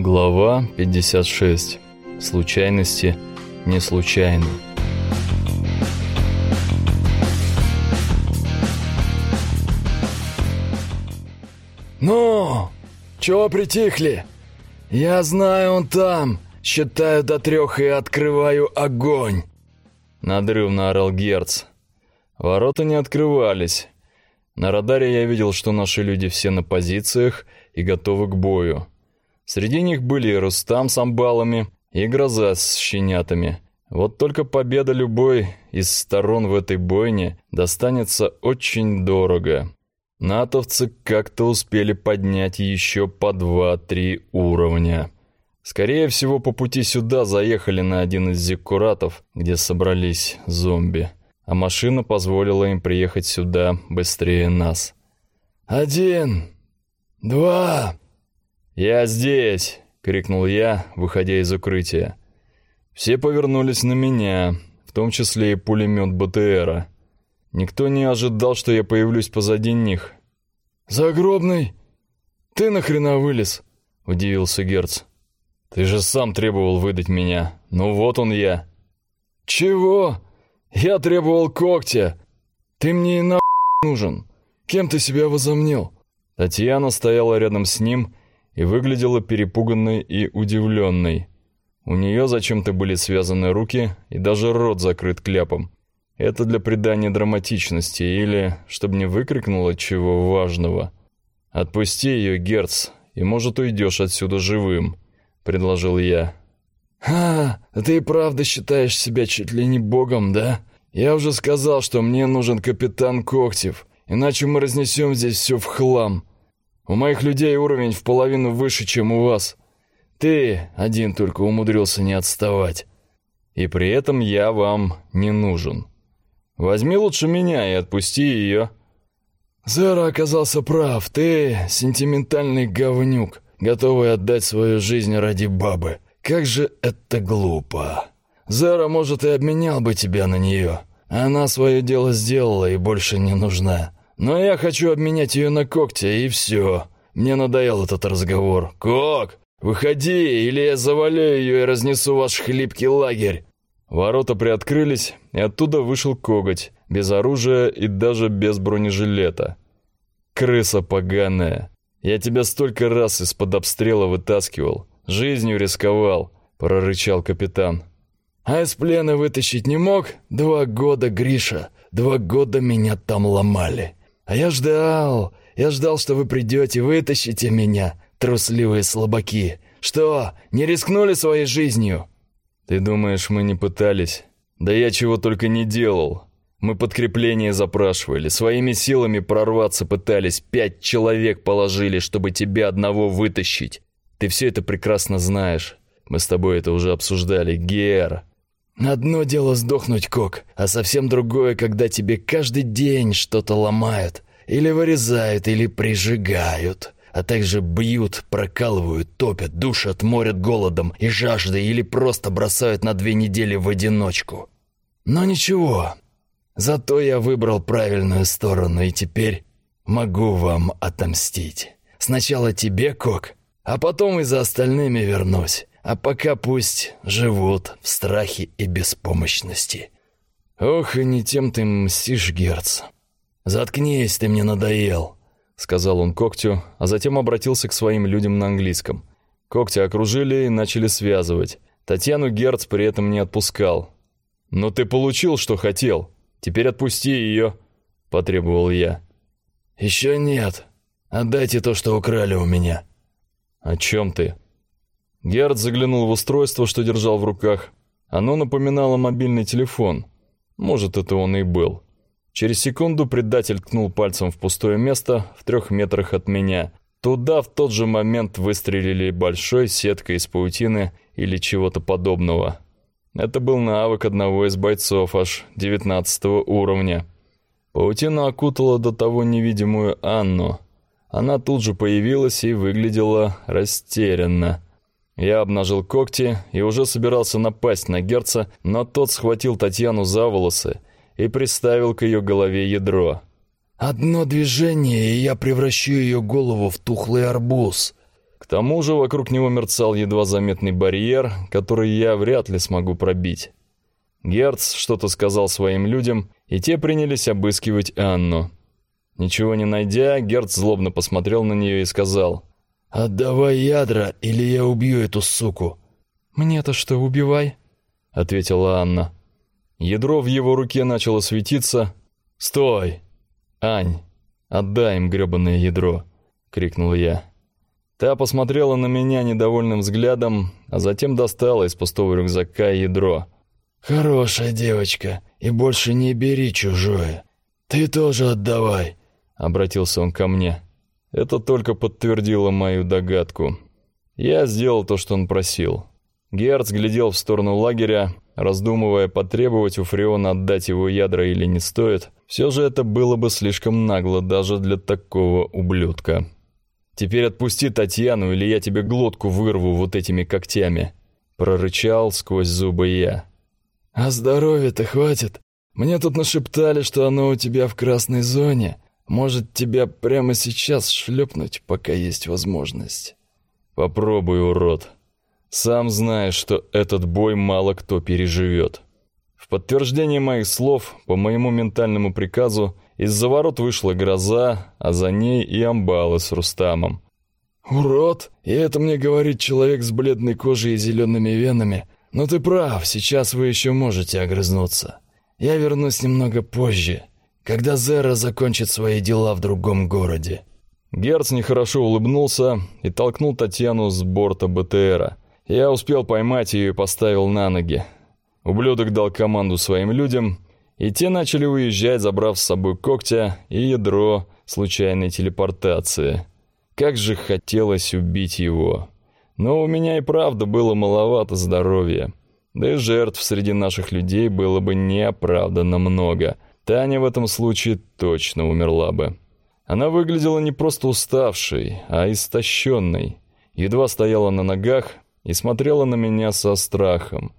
Глава 56. Случайности не случайны. «Ну, чего притихли? Я знаю, он там. Считаю до трех и открываю огонь!» Надрывно орал Герц. Ворота не открывались. На радаре я видел, что наши люди все на позициях и готовы к бою. Среди них были и Рустам с амбалами, и Гроза с щенятами. Вот только победа любой из сторон в этой бойне достанется очень дорого. Натовцы как-то успели поднять еще по два-три уровня. Скорее всего, по пути сюда заехали на один из зиккуратов, где собрались зомби. А машина позволила им приехать сюда быстрее нас. «Один! Два!» «Я здесь!» — крикнул я, выходя из укрытия. Все повернулись на меня, в том числе и пулемет БТРа. Никто не ожидал, что я появлюсь позади них. «Загробный! Ты нахрена вылез?» — удивился Герц. «Ты же сам требовал выдать меня. Ну вот он я». «Чего? Я требовал когтя. Ты мне и на нужен. Кем ты себя возомнил?» Татьяна стояла рядом с ним и выглядела перепуганной и удивленной. У нее зачем-то были связаны руки и даже рот закрыт кляпом. Это для придания драматичности или чтобы не выкрикнула чего важного. «Отпусти ее, Герц, и, может, уйдешь отсюда живым», — предложил я. «А, ты и правда считаешь себя чуть ли не богом, да? Я уже сказал, что мне нужен капитан Когтев, иначе мы разнесем здесь все в хлам. У моих людей уровень в половину выше, чем у вас. Ты один только умудрился не отставать. И при этом я вам не нужен. Возьми лучше меня и отпусти ее». Зера оказался прав. Ты сентиментальный говнюк, готовый отдать свою жизнь ради бабы. Как же это глупо. Зера, может, и обменял бы тебя на нее. Она свое дело сделала и больше не нужна. Но я хочу обменять ее на когти, и все. Мне надоел этот разговор. Кок, выходи, или я завалю ее и разнесу ваш хлипкий лагерь. Ворота приоткрылись, и оттуда вышел коготь, без оружия и даже без бронежилета. «Крыса поганая! Я тебя столько раз из-под обстрела вытаскивал, жизнью рисковал», — прорычал капитан. «А из плена вытащить не мог? Два года, Гриша, два года меня там ломали. А я ждал, я ждал, что вы придете, вытащите меня, трусливые слабаки. Что, не рискнули своей жизнью?» «Ты думаешь, мы не пытались? Да я чего только не делал. Мы подкрепление запрашивали, своими силами прорваться пытались, пять человек положили, чтобы тебя одного вытащить. Ты все это прекрасно знаешь. Мы с тобой это уже обсуждали, Гер. Одно дело сдохнуть, Кок, а совсем другое, когда тебе каждый день что-то ломают, или вырезают, или прижигают, а также бьют, прокалывают, топят, душат, морят голодом и жаждой или просто бросают на две недели в одиночку. Но ничего, зато я выбрал правильную сторону и теперь могу вам отомстить. Сначала тебе, Кок, а потом и за остальными вернусь. А пока пусть живут в страхе и беспомощности. Ох, и не тем ты мстишь, Герц. Заткнись, ты мне надоел, сказал он когтю, а затем обратился к своим людям на английском. Когти окружили и начали связывать. Татьяну Герц при этом не отпускал. «Но ты получил, что хотел. Теперь отпусти ее», — потребовал я. «Еще нет. Отдайте то, что украли у меня». «О чем ты?» Герд заглянул в устройство, что держал в руках. Оно напоминало мобильный телефон. Может, это он и был. Через секунду предатель ткнул пальцем в пустое место в трех метрах от меня. Туда в тот же момент выстрелили большой сеткой из паутины или чего-то подобного. Это был навык одного из бойцов аж 19 уровня. Паутина окутала до того невидимую Анну. Она тут же появилась и выглядела растерянно. Я обнажил когти и уже собирался напасть на Герца, но тот схватил Татьяну за волосы и приставил к ее голове ядро. «Одно движение, и я превращу ее голову в тухлый арбуз». К тому же вокруг него мерцал едва заметный барьер, который я вряд ли смогу пробить. Герц что-то сказал своим людям, и те принялись обыскивать Анну. Ничего не найдя, Герц злобно посмотрел на нее и сказал, «Отдавай ядра, или я убью эту суку». «Мне-то что, убивай?» — ответила Анна. Ядро в его руке начало светиться. «Стой! Ань, отдай им грёбаное ядро!» — крикнул я. Та посмотрела на меня недовольным взглядом, а затем достала из пустого рюкзака ядро. «Хорошая девочка, и больше не бери чужое. Ты тоже отдавай», — обратился он ко мне. Это только подтвердило мою догадку. Я сделал то, что он просил. Герц глядел в сторону лагеря, раздумывая, потребовать у Фреона отдать его ядра или не стоит. Все же это было бы слишком нагло даже для такого ублюдка. «Теперь отпусти Татьяну, или я тебе глотку вырву вот этими когтями», — прорычал сквозь зубы я. «А здоровья-то хватит? Мне тут нашептали, что оно у тебя в красной зоне. Может, тебя прямо сейчас шлепнуть, пока есть возможность?» «Попробуй, урод. Сам знаешь, что этот бой мало кто переживет». В подтверждение моих слов, по моему ментальному приказу, из-за ворот вышла гроза, а за ней и амбалы с Рустамом. «Урод! И это мне говорит человек с бледной кожей и зелеными венами. Но ты прав, сейчас вы еще можете огрызнуться. Я вернусь немного позже, когда Зера закончит свои дела в другом городе». Герц нехорошо улыбнулся и толкнул Татьяну с борта БТРа. Я успел поймать ее и поставил на ноги. Ублюдок дал команду своим людям, и те начали уезжать, забрав с собой когтя и ядро случайной телепортации. Как же хотелось убить его. Но у меня и правда было маловато здоровья. Да и жертв среди наших людей было бы неоправданно много. Таня в этом случае точно умерла бы. Она выглядела не просто уставшей, а истощенной. Едва стояла на ногах и смотрела на меня со страхом.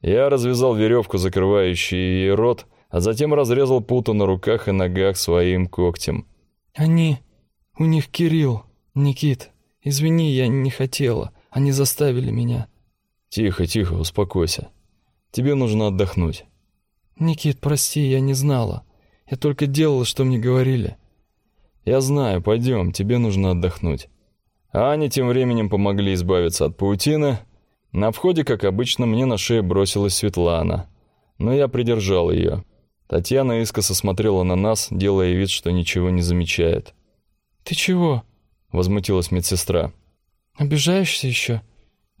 Я развязал веревку, закрывающую ей рот, а затем разрезал путу на руках и ногах своим когтем. «Они... у них Кирилл, Никит. Извини, я не хотела. Они заставили меня». «Тихо, тихо, успокойся. Тебе нужно отдохнуть». «Никит, прости, я не знала. Я только делала, что мне говорили». «Я знаю, пойдем, тебе нужно отдохнуть». А тем временем помогли избавиться от паутины. На входе, как обычно, мне на шею бросилась Светлана. Но я придержал ее. Татьяна искоса смотрела на нас, делая вид, что ничего не замечает. «Ты чего?» — возмутилась медсестра. «Обижаешься еще?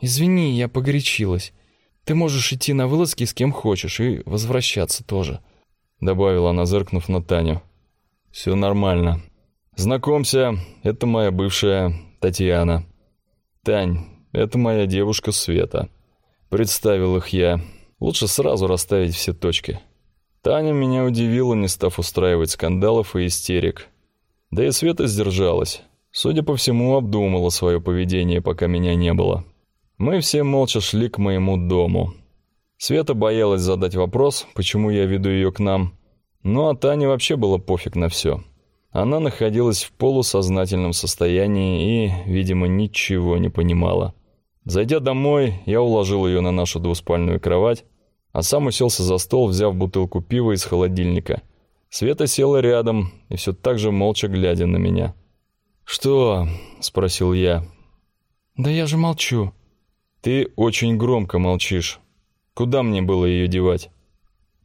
Извини, я погорячилась. Ты можешь идти на вылазки с кем хочешь и возвращаться тоже», — добавила она, зыркнув на Таню. «Все нормально. Знакомься, это моя бывшая Татьяна. Тань, это моя девушка Света. Представил их я. Лучше сразу расставить все точки». Таня меня удивила, не став устраивать скандалов и истерик. Да и Света сдержалась. Судя по всему, обдумала свое поведение, пока меня не было. Мы все молча шли к моему дому. Света боялась задать вопрос, почему я веду ее к нам. Ну а Тане вообще было пофиг на все. Она находилась в полусознательном состоянии и, видимо, ничего не понимала. Зайдя домой, я уложил ее на нашу двуспальную кровать, а сам уселся за стол, взяв бутылку пива из холодильника. Света села рядом и все так же молча глядя на меня. «Что?» — спросил я. «Да я же молчу». «Ты очень громко молчишь. Куда мне было ее девать?»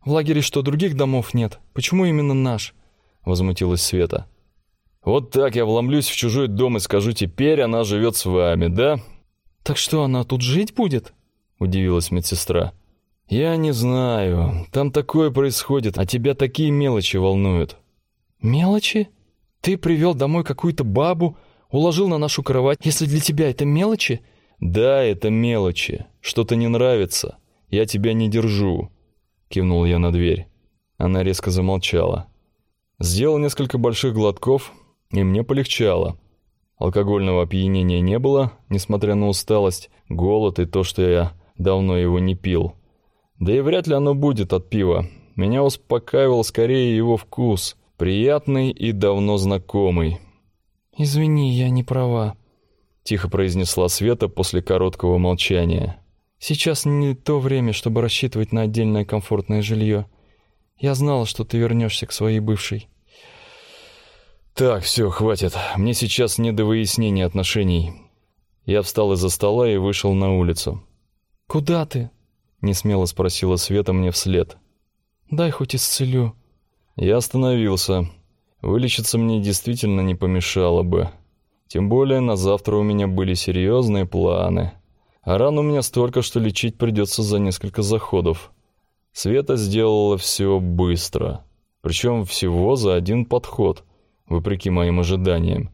«В лагере что, других домов нет? Почему именно наш?» — возмутилась Света. «Вот так я вломлюсь в чужой дом и скажу, теперь она живет с вами, да?» «Так что, она тут жить будет?» — удивилась медсестра. «Я не знаю. Там такое происходит, а тебя такие мелочи волнуют». «Мелочи? Ты привел домой какую-то бабу, уложил на нашу кровать, если для тебя это мелочи?» «Да, это мелочи. Что-то не нравится. Я тебя не держу», — кивнул я на дверь. Она резко замолчала. Сделал несколько больших глотков, и мне полегчало. Алкогольного опьянения не было, несмотря на усталость, голод и то, что я давно его не пил. Да и вряд ли оно будет от пива. Меня успокаивал скорее его вкус, приятный и давно знакомый. «Извини, я не права. — тихо произнесла Света после короткого молчания. «Сейчас не то время, чтобы рассчитывать на отдельное комфортное жилье. Я знала, что ты вернешься к своей бывшей». «Так, все, хватит. Мне сейчас не до выяснения отношений». Я встал из-за стола и вышел на улицу. «Куда ты?» — несмело спросила Света мне вслед. «Дай хоть исцелю». Я остановился. Вылечиться мне действительно не помешало бы. Тем более на завтра у меня были серьезные планы. А ран у меня столько, что лечить придется за несколько заходов. Света сделала все быстро. Причем всего за один подход, вопреки моим ожиданиям.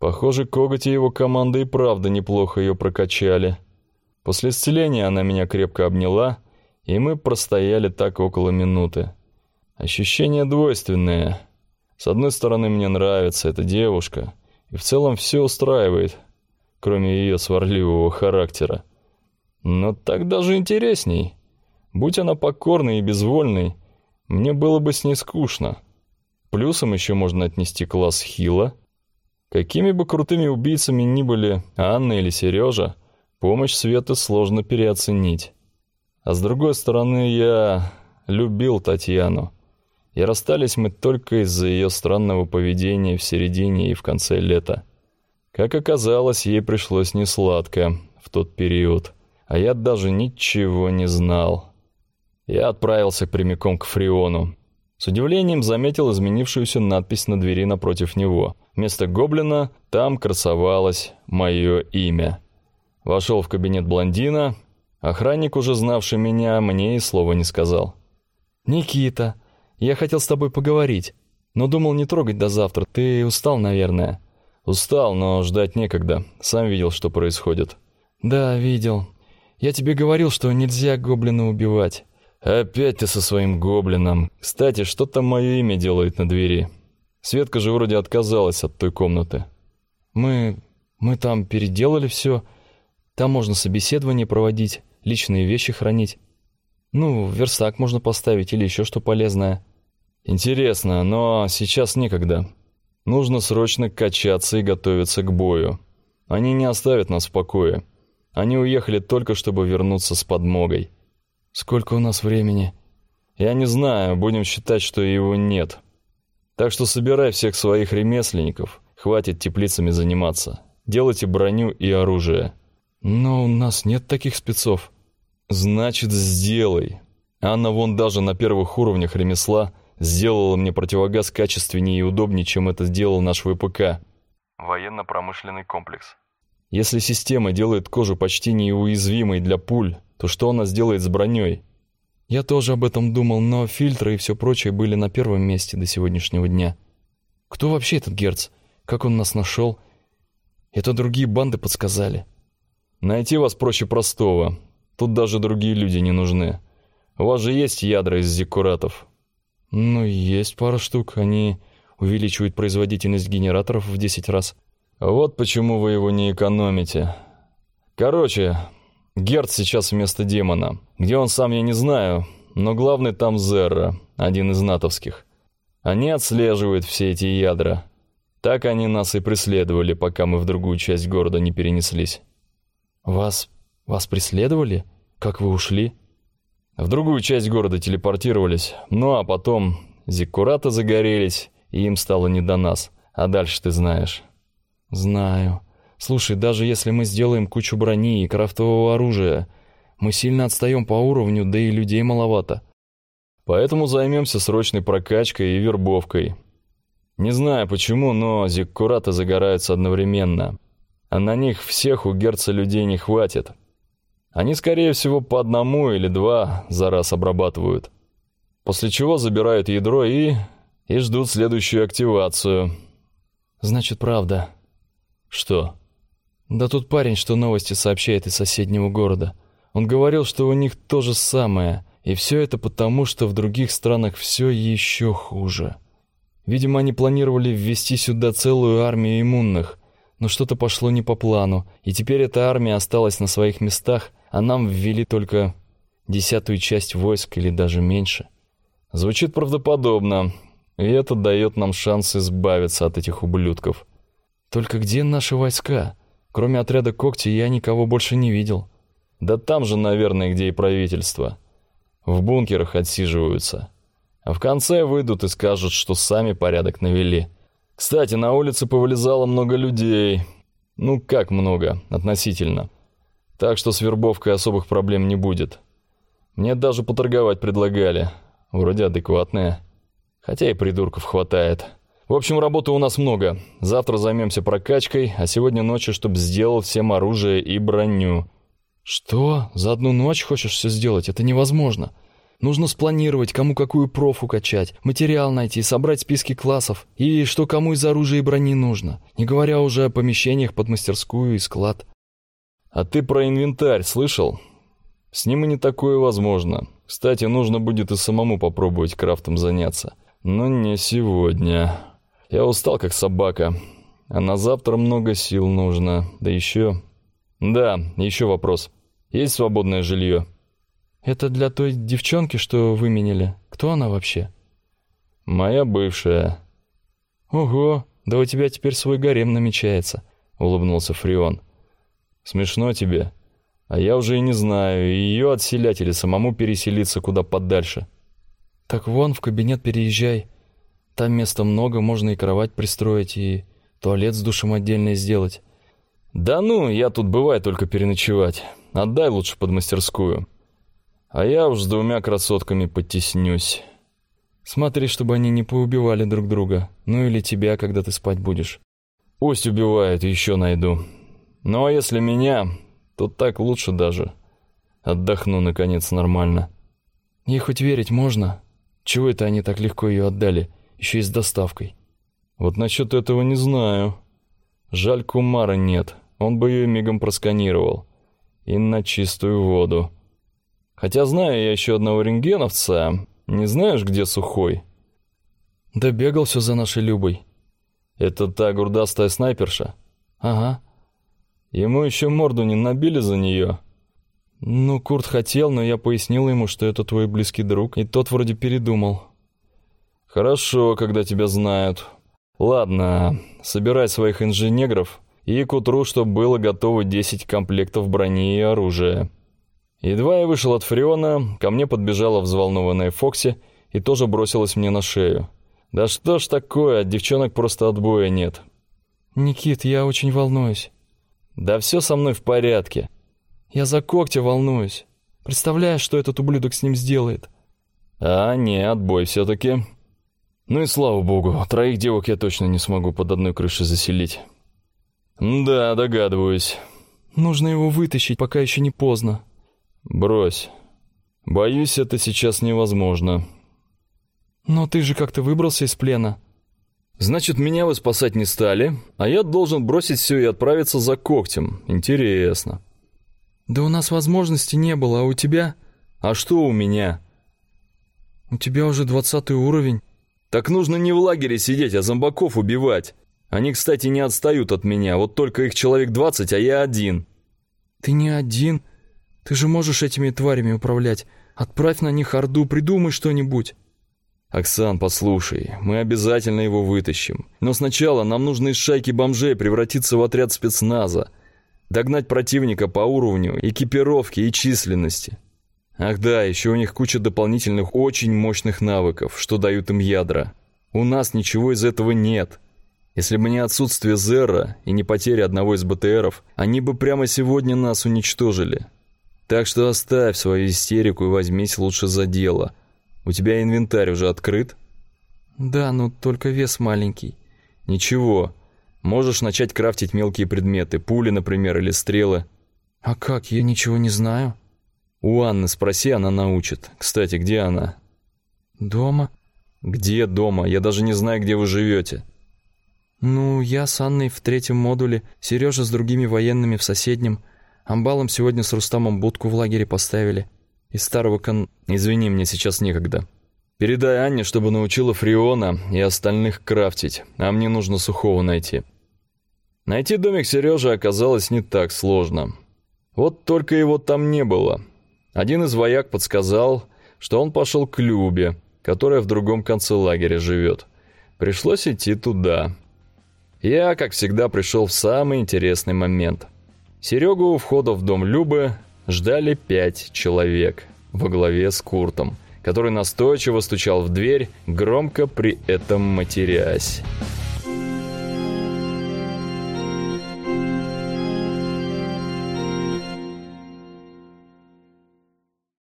Похоже, Коготь и его команда и правда неплохо ее прокачали. После исцеления она меня крепко обняла, и мы простояли так около минуты. Ощущения двойственные. С одной стороны, мне нравится эта девушка, и в целом все устраивает, кроме ее сварливого характера. Но так даже интересней. Будь она покорной и безвольной, мне было бы с ней скучно. Плюсом еще можно отнести класс Хила. Какими бы крутыми убийцами ни были Анна или Сережа, помощь Светы сложно переоценить. А с другой стороны, я любил Татьяну. И расстались мы только из-за ее странного поведения в середине и в конце лета. Как оказалось, ей пришлось несладко в тот период, а я даже ничего не знал. Я отправился прямиком к Фриону. С удивлением заметил изменившуюся надпись на двери напротив него. Вместо гоблина там красовалось мое имя. Вошел в кабинет блондина. Охранник, уже знавший меня, мне и слова не сказал. «Никита, я хотел с тобой поговорить, но думал не трогать до завтра. Ты устал, наверное?» «Устал, но ждать некогда. Сам видел, что происходит». «Да, видел. Я тебе говорил, что нельзя гоблина убивать. «Опять ты со своим гоблином. Кстати, что там мое имя делает на двери? Светка же вроде отказалась от той комнаты». «Мы... мы там переделали все. Там можно собеседование проводить, личные вещи хранить. Ну, верстак можно поставить или еще что полезное». «Интересно, но сейчас некогда. Нужно срочно качаться и готовиться к бою. Они не оставят нас в покое. Они уехали только, чтобы вернуться с подмогой». Сколько у нас времени? Я не знаю, будем считать, что его нет. Так что собирай всех своих ремесленников. Хватит теплицами заниматься. Делайте броню и оружие. Но у нас нет таких спецов. Значит, сделай. Анна вон даже на первых уровнях ремесла сделала мне противогаз качественнее и удобнее, чем это сделал наш ВПК. Военно-промышленный комплекс. Если система делает кожу почти неуязвимой для пуль, то что она сделает с броней? Я тоже об этом думал, но фильтры и все прочее были на первом месте до сегодняшнего дня. Кто вообще этот Герц? Как он нас нашел? Это другие банды подсказали. Найти вас проще простого. Тут даже другие люди не нужны. У вас же есть ядра из зиккуратов? Ну, есть пара штук. Они увеличивают производительность генераторов в 10 раз. Вот почему вы его не экономите. Короче, Герд сейчас вместо демона. Где он сам, я не знаю, но главный там Зерра, один из натовских. Они отслеживают все эти ядра. Так они нас и преследовали, пока мы в другую часть города не перенеслись. Вас... вас преследовали? Как вы ушли? В другую часть города телепортировались. Ну а потом зиккураты загорелись, и им стало не до нас. А дальше ты знаешь. Знаю. Слушай, даже если мы сделаем кучу брони и крафтового оружия, мы сильно отстаем по уровню, да и людей маловато. Поэтому займемся срочной прокачкой и вербовкой. Не знаю почему, но зиккураты загораются одновременно. А на них всех у герца людей не хватит. Они, скорее всего, по одному или два за раз обрабатывают. После чего забирают ядро и... и ждут следующую активацию. Значит, правда. Что? Да тут парень, что новости сообщает из соседнего города. Он говорил, что у них то же самое, и все это потому, что в других странах все еще хуже. Видимо, они планировали ввести сюда целую армию иммунных, но что-то пошло не по плану, и теперь эта армия осталась на своих местах, а нам ввели только десятую часть войск или даже меньше. Звучит правдоподобно, и это дает нам шанс избавиться от этих ублюдков. Только где наши войска? Кроме отряда когти я никого больше не видел. Да там же, наверное, где и правительство. В бункерах отсиживаются. А в конце выйдут и скажут, что сами порядок навели. Кстати, на улице повылезало много людей. Ну, как много, относительно. Так что с вербовкой особых проблем не будет. Мне даже поторговать предлагали. Вроде адекватные. Хотя и придурков хватает. В общем, работы у нас много. Завтра займемся прокачкой, а сегодня ночью, чтобы сделал всем оружие и броню. Что? За одну ночь хочешь все сделать? Это невозможно. Нужно спланировать, кому какую профу качать, материал найти, собрать списки классов и что кому из оружия и брони нужно, не говоря уже о помещениях под мастерскую и склад. А ты про инвентарь слышал? С ним и не такое возможно. Кстати, нужно будет и самому попробовать крафтом заняться. Но не сегодня. Я устал, как собака. А на завтра много сил нужно. Да еще... Да, еще вопрос. Есть свободное жилье? Это для той девчонки, что выменили. Кто она вообще? Моя бывшая. Ого, да у тебя теперь свой гарем намечается, улыбнулся Фрион. Смешно тебе. А я уже и не знаю, ее отселять или самому переселиться куда подальше. Так вон в кабинет переезжай. Там места много, можно и кровать пристроить, и туалет с душем отдельно сделать. Да ну, я тут бываю только переночевать. Отдай лучше под мастерскую. А я уж с двумя красотками подтеснюсь. Смотри, чтобы они не поубивали друг друга. Ну или тебя, когда ты спать будешь. Пусть убивают, еще найду. Ну а если меня, то так лучше даже. Отдохну, наконец, нормально. Ей хоть верить можно? Чего это они так легко ее отдали, еще и с доставкой? Вот насчет этого не знаю. Жаль, Кумара нет, он бы ее мигом просканировал. И на чистую воду. Хотя знаю я еще одного рентгеновца. Не знаешь, где Сухой? Да бегал все за нашей Любой. Это та грудастая снайперша? Ага. Ему еще морду не набили за нее. Ну, Курт хотел, но я пояснил ему, что это твой близкий друг, и тот вроде передумал. Хорошо, когда тебя знают. Ладно, собирай своих инженеров и к утру, чтобы было готово 10 комплектов брони и оружия. Едва я вышел от Фреона, ко мне подбежала взволнованная Фокси и тоже бросилась мне на шею. Да что ж такое, от девчонок просто отбоя нет. Никит, я очень волнуюсь. Да все со мной в порядке. Я за когтя волнуюсь. Представляешь, что этот ублюдок с ним сделает? А, не, отбой все-таки. Ну и слава богу, троих девок я точно не смогу под одной крышей заселить. Да, догадываюсь. Нужно его вытащить, пока еще не поздно. Брось. Боюсь, это сейчас невозможно. Но ты же как-то выбрался из плена. Значит, меня вы спасать не стали, а я должен бросить все и отправиться за когтем. Интересно. Да у нас возможности не было, а у тебя? А что у меня? У тебя уже двадцатый уровень. Так нужно не в лагере сидеть, а зомбаков убивать. Они, кстати, не отстают от меня, вот только их человек двадцать, а я один. Ты не один. Ты же можешь этими тварями управлять. Отправь на них орду, придумай что-нибудь. «Оксан, послушай, мы обязательно его вытащим. Но сначала нам нужно из шайки бомжей превратиться в отряд спецназа, догнать противника по уровню, экипировки и численности. Ах да, еще у них куча дополнительных очень мощных навыков, что дают им ядра. У нас ничего из этого нет. Если бы не отсутствие Зера и не потеря одного из БТРов, они бы прямо сегодня нас уничтожили. Так что оставь свою истерику и возьмись лучше за дело». У тебя инвентарь уже открыт? Да, но только вес маленький. Ничего. Можешь начать крафтить мелкие предметы, пули, например, или стрелы. А как? Я ничего не знаю. У Анны спроси, она научит. Кстати, где она? Дома. Где дома? Я даже не знаю, где вы живете. Ну, я с Анной в третьем модуле, Сережа с другими военными в соседнем. Амбалом сегодня с Рустамом будку в лагере поставили. Из старого кон... Извини, мне сейчас некогда. Передай Анне, чтобы научила Фриона и остальных крафтить, а мне нужно сухого найти. Найти домик Сережи оказалось не так сложно. Вот только его там не было. Один из вояк подсказал, что он пошел к Любе, которая в другом конце лагеря живет. Пришлось идти туда. Я, как всегда, пришел в самый интересный момент. Серегу у входа в дом Любы ждали пять человек во главе с Куртом, который настойчиво стучал в дверь, громко при этом матерясь.